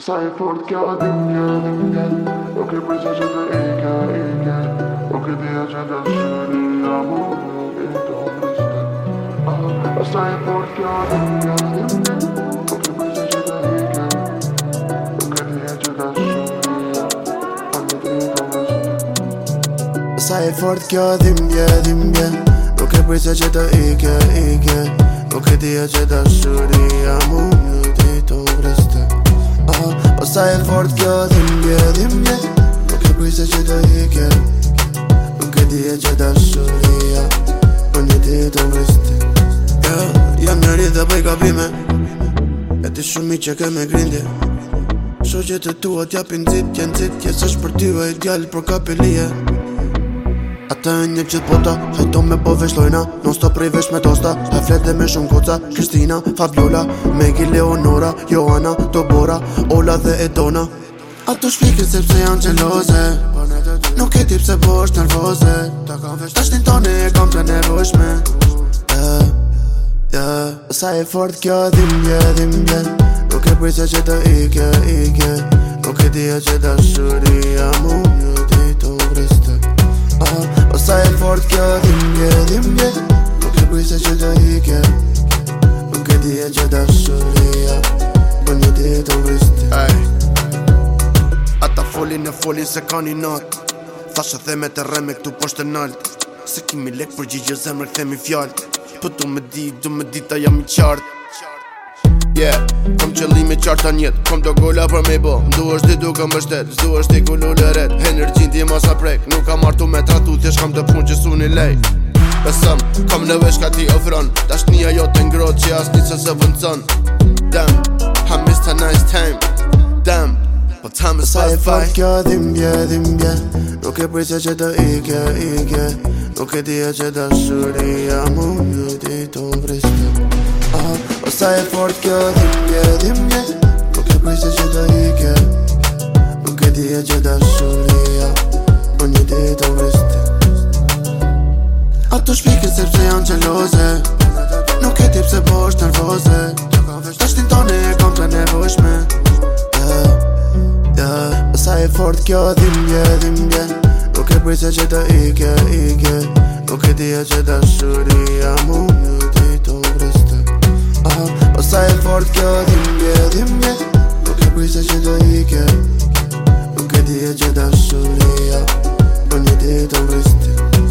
Sa fort kjo dhe më një dhe më dhe O kërë për që që të e ka e ka O kërë dhe që të shëri A më dhe e të më dhe Sa e fort kjo dhe më një dhe më dhe Sa e fort kjo dhimbje, dhimbje Nuk e prisa që të ike, ike Nuk e dhja që të shuri a mu një Sa e fort kjo dhe mbje dhe Nuk e pëj që të hike Nuk e di e që të shuria Për po një ti të mbristi Jam në rrit dhe bëj kapime E ti shumë që ke me grindi Shë që të tu atja pinë zitë Kjenë zitë kjesë është për ty vajt gjallë Për kapelije Ate e një qëtë pota, hajto me po vesh lojna Non s'to prej vesh me tosta, a flet dhe me shumë koca Kristina, Fabiola, Megi, Leonora, Johana, Tobora, Ola dhe Edona A të shpikin sepse janë qeloze Nuk e tip se po është nervoze Ta shtin tone e kam të nevojshme eh, eh, Sa e fort kjo dhimje, dhimje Nuk e prisa që të ike, ike Nuk e dhja që të shuri, sa e fort kjo dhimje, dhimje Nuk e kujse që të ike Nuk e që të shuria Për një ditë të vristi Ej Ata folin e folin se ka një nat Tha shë theme të reme këtu poshtë të nalt Se kimi lek për gjigje zemrë këthemi fjalt Për po të me di, du me di ta jam i qartë Yeah, kom qëllimi qarta njët Kom të gola për me bo Ndu është ti duke më shtet Zdu është ti ku lulleret Energjin ti mos prek, Nuk kam artu me tratu Thjesht kam të pun që su një lej kom në vesh ka ti ofron Dash një ajo të ngrot që as një që se vëndëson Damn, I missed a nice time Damn, but po time is fine Pa kjo dhim bje, dhim bje Nuk e prisa që të ike, ike Nuk po e dija që da shuri A mu ju di të vriste vrishtë O e fort kjo dhipje dhimje po po Nuk e prishtë që të ike Nuk e dija që da shuri A mu ju di të vriste vrishtë Ato shpike sepse janë qeloze Nuk e tipë se po është nërvoze Të shtin të ne e kam të nevojshme Kjo dhimje, dhimje Nuk e prisa që të ike, ike dia që da shuri A mu një të i të vriste O sa e fort kjo dhimje, dhimje Nuk e prisa që do i ke Nuk e dia që da shuri A mu një të vriste